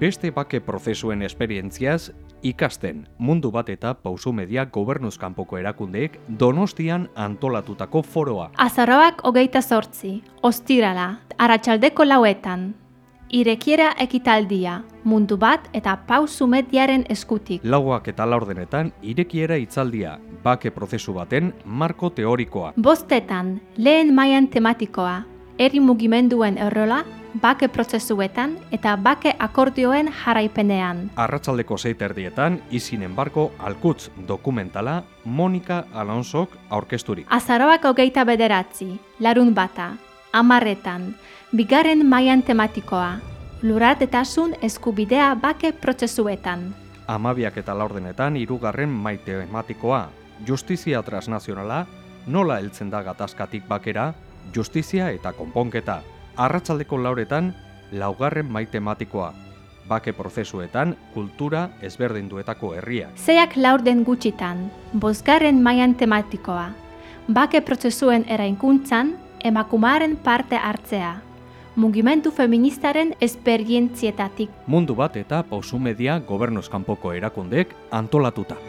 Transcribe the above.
beste bake prozesuen esperientziaz ikasten mundu bat eta pausu media gobernuz kanpoko erakundeek donostian antolatutako foroa. Azarroak hogeita sortzi, ostirala, aratsaldeko lauetan, irekiera ekitaldia, mundu bat eta pausu mediaren eskutik. Lauak eta laurdenetan irekiera itzaldia, bake prozesu baten marko teorikoa. Bostetan, lehen mailan tematikoa, eri mugimenduen errola, bake prozesuetan eta bake akordioen jarraipenean. Arratsaldeko zeiterdietan, izinen barko alkutz dokumentala Monika Alonsok aurkezturik. Azaroak hogeita bederatzi, larun bata, amarretan, bigarren mailan tematikoa, lurratetasun eskubidea bake prozesuetan. Amabiak eta laurdenetan hirugarren maite ematikoa, justizia transnazionala, nola heltzen da gatazkatik bakera, justizia eta konponketa. Arratsaldeko lauretan, laugarren maite ematikoa, bake prozesuetan kultura ezberdinduetako herria. Zeak laurden gutxitan, bosgarren mailan tematikoa, bake prozesuen erainkuntzan, emakumaren parte hartzea, mugimendu feministaren esperientzietatik. Mundu bat eta pausu media gobernuz kanpoko erakundeek antolatuta.